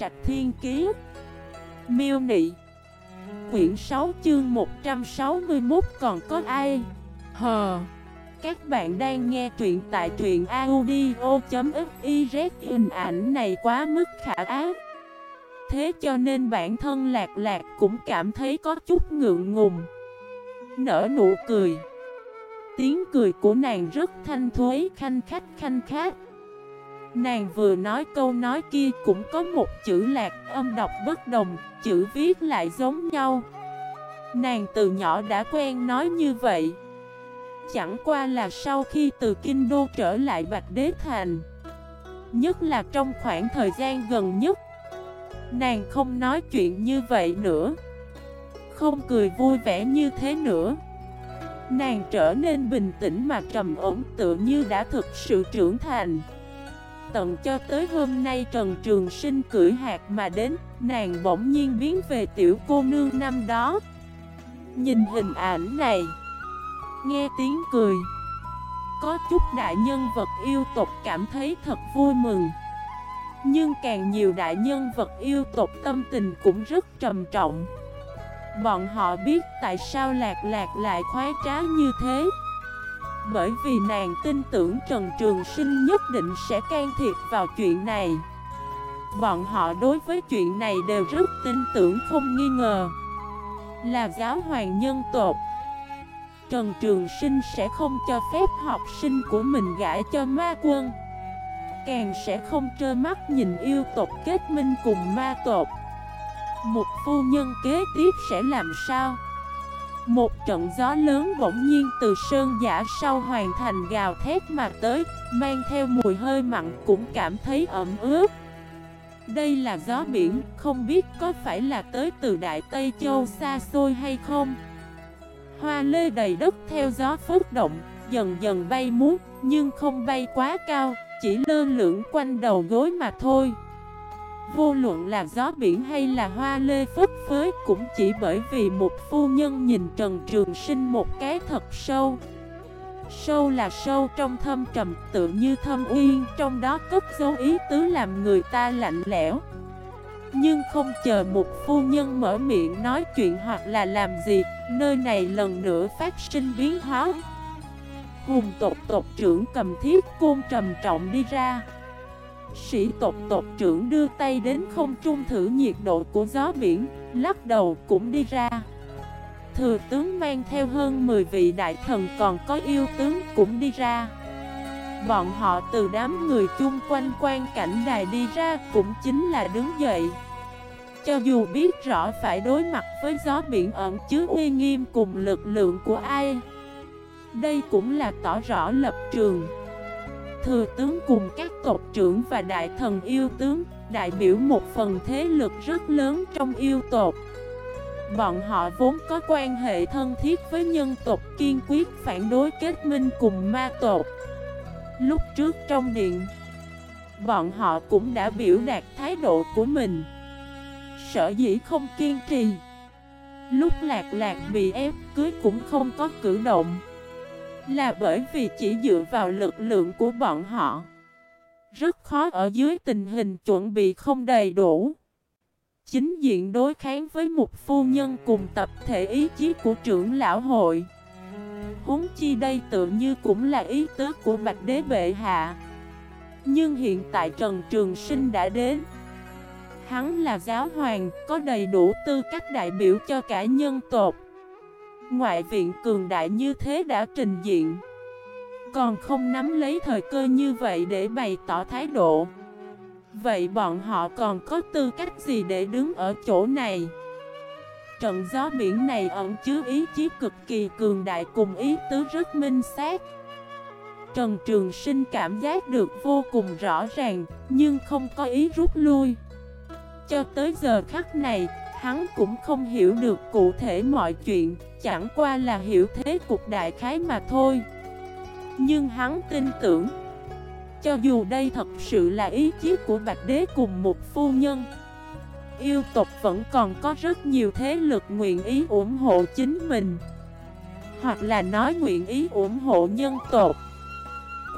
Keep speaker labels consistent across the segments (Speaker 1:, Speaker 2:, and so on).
Speaker 1: Trạch Thiên Kiế Miêu Nị. Quyển 6 chương 161 còn có ai? Hờ. Các bạn đang nghe truyện tại truyện audio.xyz Hình ảnh này quá mức khả ác Thế cho nên bản thân lạc lạc cũng cảm thấy có chút ngượng ngùng. Nở nụ cười. Tiếng cười của nàng rất thanh thuế, khanh khách khanh khách. Nàng vừa nói câu nói kia cũng có một chữ lạc âm đọc bất đồng, chữ viết lại giống nhau. Nàng từ nhỏ đã quen nói như vậy. Chẳng qua là sau khi từ Kinh Đô trở lại Bạch Đế Thành. Nhất là trong khoảng thời gian gần nhất. Nàng không nói chuyện như vậy nữa. Không cười vui vẻ như thế nữa. Nàng trở nên bình tĩnh mà trầm ổn tựa như đã thực sự trưởng thành tận cho tới hôm nay Trần Trường Sinh cưỡi hạt mà đến, nàng bỗng nhiên biến về tiểu cô nương năm đó. Nhìn hình ảnh này, nghe tiếng cười, có chút đại nhân vật yêu tộc cảm thấy thật vui mừng. Nhưng càng nhiều đại nhân vật yêu tộc tâm tình cũng rất trầm trọng. Bọn họ biết tại sao lạc lạc lại khoái trá như thế. Bởi vì nàng tin tưởng Trần Trường Sinh nhất định sẽ can thiệp vào chuyện này. Bọn họ đối với chuyện này đều rất tin tưởng không nghi ngờ. Là giáo hoàng nhân tộc, Trần Trường Sinh sẽ không cho phép học sinh của mình gãi cho ma quân. Càng sẽ không trơ mắt nhìn yêu tộc kết minh cùng ma tộc. Một phu nhân kế tiếp sẽ làm sao? Một trận gió lớn bỗng nhiên từ sơn giả sau hoàn thành gào thét mà tới, mang theo mùi hơi mặn cũng cảm thấy ẩm ướt. Đây là gió biển, không biết có phải là tới từ Đại Tây Châu xa xôi hay không? Hoa lê đầy đất theo gió phút động, dần dần bay muốt, nhưng không bay quá cao, chỉ lơ lửng quanh đầu gối mà thôi. Vô luận là gió biển hay là hoa lê phất phới cũng chỉ bởi vì một phu nhân nhìn Trần Trường Sinh một cái thật sâu. Sâu là sâu trong thâm trầm, tự như thâm uyên, Trong đó cất dấu ý tứ làm người ta lạnh lẽo. Nhưng không chờ một phu nhân mở miệng nói chuyện hoặc là làm gì, Nơi này lần nữa phát sinh biến hóa. Hùng tộc tộc trưởng cầm thiết côn trầm trọng đi ra. Sĩ tộc tộc trưởng đưa tay đến không trung thử nhiệt độ của gió biển, Lắc đầu cũng đi ra. Thừa tướng mang theo hơn 10 vị đại thần còn có yêu tướng cũng đi ra. Bọn họ từ đám người chung quanh quan cảnh đài đi ra cũng chính là đứng dậy. Cho dù biết rõ phải đối mặt với gió biển ẩn chứa uy nghiêm cùng lực lượng của ai, Đây cũng là tỏ rõ lập trường thừa tướng cùng các tộc trưởng và đại thần yêu tướng, đại biểu một phần thế lực rất lớn trong yêu tộc. Bọn họ vốn có quan hệ thân thiết với nhân tộc kiên quyết phản đối kết minh cùng ma tộc. Lúc trước trong điện, bọn họ cũng đã biểu đạt thái độ của mình. Sở dĩ không kiên trì. Lúc lạc lạc bị ép cưới cũng không có cử động. Là bởi vì chỉ dựa vào lực lượng của bọn họ. Rất khó ở dưới tình hình chuẩn bị không đầy đủ. Chính diện đối kháng với một phu nhân cùng tập thể ý chí của trưởng lão hội. Huống chi đây tự như cũng là ý tứ của Bạch Đế Bệ Hạ. Nhưng hiện tại Trần Trường Sinh đã đến. Hắn là giáo hoàng, có đầy đủ tư cách đại biểu cho cả nhân tộc. Ngoại viện cường đại như thế đã trình diện. Còn không nắm lấy thời cơ như vậy để bày tỏ thái độ. Vậy bọn họ còn có tư cách gì để đứng ở chỗ này? Trận gió biển này ẩn chứa ý chí cực kỳ cường đại cùng ý tứ rất minh xác. Trần Trường Sinh cảm giác được vô cùng rõ ràng, Nhưng không có ý rút lui. Cho tới giờ khắc này Hắn cũng không hiểu được cụ thể mọi chuyện Chẳng qua là hiểu thế cục đại khái mà thôi. Nhưng hắn tin tưởng Cho dù đây thật sự là ý chí của Bạch Đế cùng một phu nhân Yêu tộc vẫn còn có rất nhiều thế lực nguyện ý ủng hộ chính mình. Hoặc là nói nguyện ý ủng hộ nhân tộc.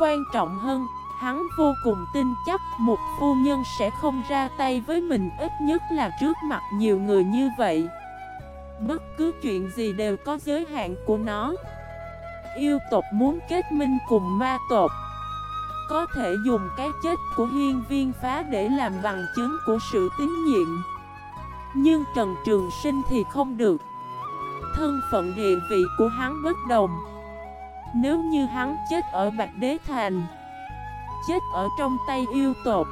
Speaker 1: Quan trọng hơn, Hắn vô cùng tin chắc một phu nhân sẽ không ra tay với mình, ít nhất là trước mặt nhiều người như vậy. Bất cứ chuyện gì đều có giới hạn của nó. Yêu tộc muốn kết minh cùng ma tộc, Có thể dùng cái chết của hiên viên phá để làm bằng chứng của sự tín nhiệm. Nhưng Trần Trường Sinh thì không được. Thân phận địa vị của hắn bất đồng. Nếu như hắn chết ở Bạch Đế Thành Chết ở trong tay yêu tộc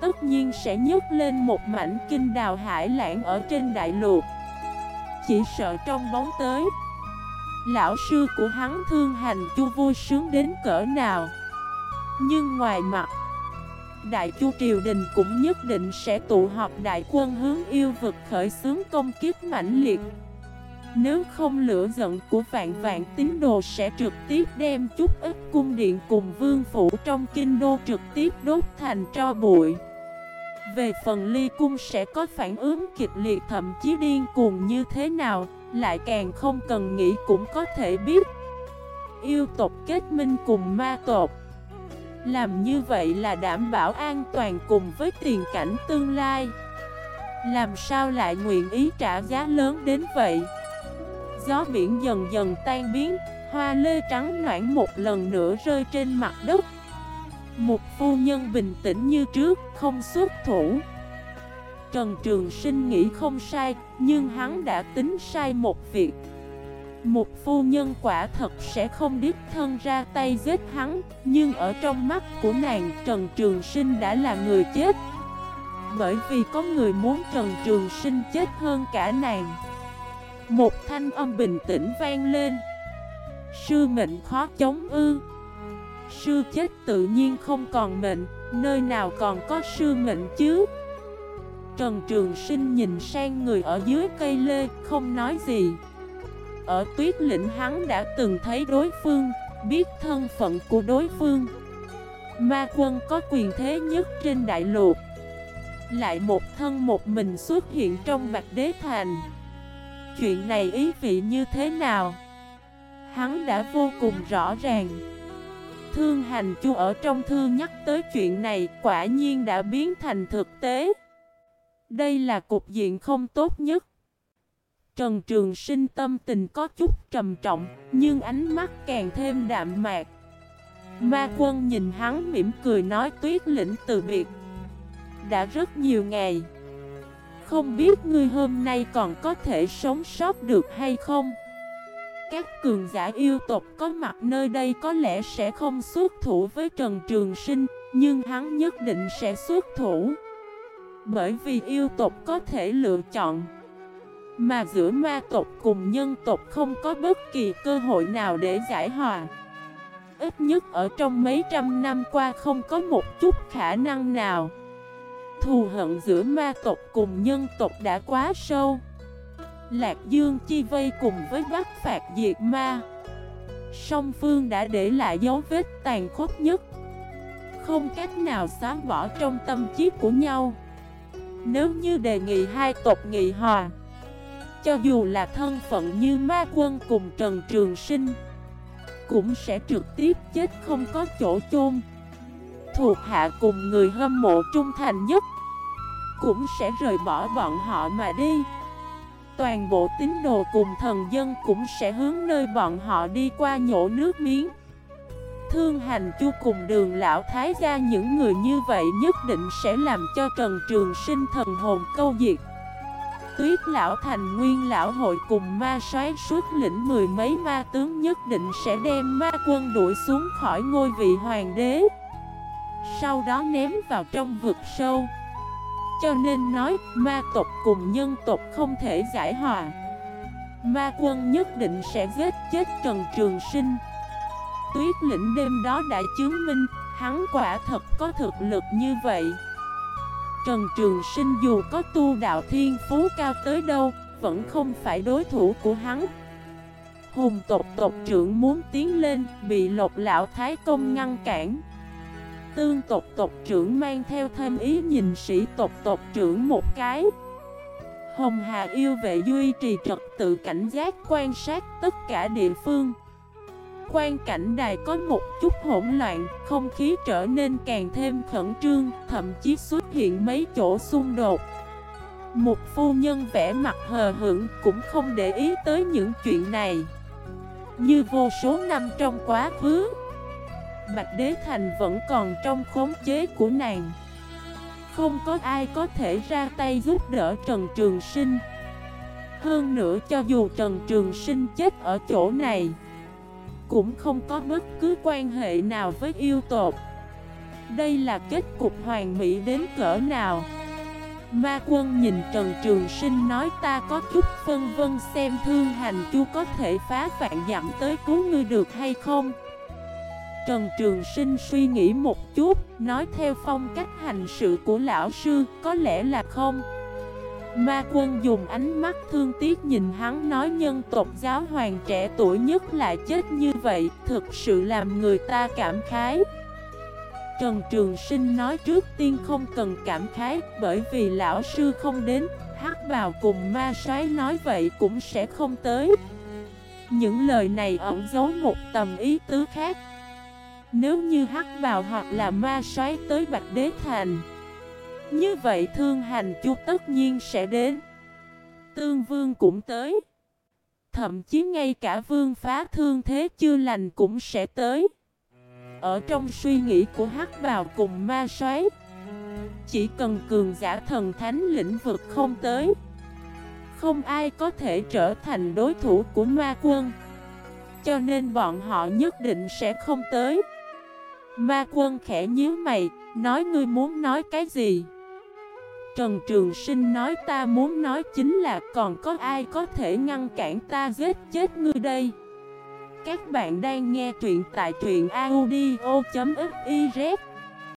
Speaker 1: Tất nhiên sẽ nhấc lên một mảnh kinh đào hải lãng ở trên đại lục Chỉ sợ trong bóng tới Lão sư của hắn thương hành chu vui sướng đến cỡ nào. Nhưng ngoài mặt, Đại chu triều đình cũng nhất định sẽ tụ họp đại quân hướng yêu vực khởi xướng công kiếp mãnh liệt. Nếu không lửa giận của vạn vạn tín đồ sẽ trực tiếp đem chút ít cung điện cùng vương phủ trong kinh đô trực tiếp đốt thành tro bụi. Về phần ly cung sẽ có phản ứng kịch liệt, thậm chí điên cuồng như thế nào, lại càng không cần nghĩ cũng có thể biết. Yêu tộc kết minh cùng ma tộc. Làm như vậy là đảm bảo an toàn cùng với tiền cảnh tương lai. Làm sao lại nguyện ý trả giá lớn đến vậy? Gió biển dần dần tan biến Hoa lê trắng noãn một lần nữa rơi trên mặt đất Một phu nhân bình tĩnh như trước Không xuất thủ Trần Trường Sinh nghĩ không sai, nhưng hắn đã tính sai một việc. Một phu nhân quả thật sẽ không đích thân ra tay giết hắn, nhưng ở trong mắt của nàng Trần Trường Sinh đã là người chết. Bởi vì có người muốn Trần Trường Sinh chết hơn cả nàng. Một thanh âm bình tĩnh vang lên. Sư mệnh khó chống ư. Sư chết tự nhiên không còn mệnh, nơi nào còn có sư mệnh chứ? Trần Trường Sinh nhìn sang người ở dưới cây lê, không nói gì Ở tuyết lĩnh hắn đã từng thấy đối phương, biết thân phận của đối phương Ma quân có quyền thế nhất trên đại lục Lại một thân một mình xuất hiện trong Bạch Đế Thành Chuyện này ý vị như thế nào? Hắn đã vô cùng rõ ràng Thương hành chu ở trong thư nhắc tới chuyện này quả nhiên đã biến thành thực tế đây là cục diện không tốt nhất. Trần Trường Sinh tâm tình có chút trầm trọng, nhưng ánh mắt càng thêm đạm mạc. Ma quân nhìn hắn mỉm cười nói tuyết lĩnh từ biệt. Đã rất nhiều ngày. Không biết ngươi hôm nay còn có thể sống sót được hay không? Các cường giả yêu tộc có mặt nơi đây có lẽ sẽ không xuất thủ với Trần Trường Sinh, nhưng hắn nhất định sẽ xuất thủ. Bởi vì yêu tộc có thể lựa chọn Mà giữa ma tộc cùng nhân tộc không có bất kỳ cơ hội nào để giải hòa Ít nhất ở trong mấy trăm năm qua không có một chút khả năng nào Thù hận giữa ma tộc cùng nhân tộc đã quá sâu. Lạc Dương chi vây cùng với bắt phạt diệt ma. Song phương đã để lại dấu vết tàn khốc nhất. Không cách nào xóa bỏ trong tâm trí của nhau. Nếu như đề nghị hai tộc nghị hòa, Cho dù là thân phận như ma quân cùng Trần Trường Sinh, Cũng sẽ trực tiếp chết không có chỗ chôn. Thuộc hạ cùng người hâm mộ trung thành nhất, Cũng sẽ rời bỏ bọn họ mà đi. Toàn bộ tín đồ cùng thần dân cũng sẽ hướng nơi bọn họ đi qua nhổ nước miếng. Thương hành chu cùng đường lão thái gia những người như vậy nhất định sẽ làm cho Trần Trường Sinh thần hồn câu diệt. Tuyết lão thành nguyên lão hội cùng ma soái suốt lĩnh mười mấy ma tướng nhất định sẽ đem ma quân đuổi xuống khỏi ngôi vị hoàng đế. Sau đó ném vào trong vực sâu. Cho nên nói, ma tộc cùng nhân tộc không thể giải hòa. Ma quân nhất định sẽ giết chết Trần Trường Sinh. Tuyết lĩnh đêm đó đã chứng minh, Hắn quả thật có thực lực như vậy. Trần Trường Sinh dù có tu đạo thiên phú cao tới đâu, Vẫn không phải đối thủ của hắn. Hùng tộc tộc trưởng muốn tiến lên, Bị lộc lão thái công ngăn cản. Tương tộc tộc trưởng mang theo thêm ý nhìn sĩ tộc tộc trưởng một cái Hồng Hà yêu vệ duy trì trật tự cảnh giác quan sát tất cả địa phương quan cảnh đài có một chút hỗn loạn, không khí trở nên càng thêm khẩn trương, thậm chí xuất hiện mấy chỗ xung đột. Một phu nhân vẽ mặt hờ hững cũng không để ý tới những chuyện này. Như vô số năm trong quá khứ, Bạch Đế Thành vẫn còn trong khống chế của nàng. Không có ai có thể ra tay giúp đỡ Trần Trường Sinh. Hơn nữa cho dù Trần Trường Sinh chết ở chỗ này, cũng không có bất cứ quan hệ nào với yêu tột Đây là kết cục hoàn mỹ đến cỡ nào Ma quân nhìn Trần Trường Sinh nói ta có chút phân vân xem thương hành chu có thể phá vạn dặm tới cứu ngươi được hay không Trần Trường Sinh suy nghĩ một chút, nói theo phong cách hành sự của lão sư, có lẽ là không. Ma quân dùng ánh mắt thương tiếc nhìn hắn nói nhân tộc giáo hoàng trẻ tuổi nhất lại chết như vậy Thực sự làm người ta cảm khái. Trần Trường Sinh nói trước tiên không cần cảm khái Bởi vì lão sư không đến Hắc vào cùng ma soái nói vậy cũng sẽ không tới. Những lời này ẩn giấu một tầm ý tứ khác. Nếu như hắc bào hoặc là ma soái tới Bạch Đế Thành, như vậy thương hành chu tất nhiên sẽ đến. Tương vương cũng tới. Thậm chí ngay cả vương phá thương thế chưa lành cũng sẽ tới. Ở trong suy nghĩ của hắc bào cùng ma soái Chỉ cần cường giả thần thánh lĩnh vực không tới, Không ai có thể trở thành đối thủ của ma quân. Cho nên bọn họ nhất định sẽ không tới. Ma quân khẽ nhíu mày, Nói ngươi muốn nói cái gì? Trần Trường Sinh nói ta muốn nói chính là còn có ai có thể ngăn cản ta giết chết ngươi đây? Các bạn đang nghe truyện tại truyện audio.fif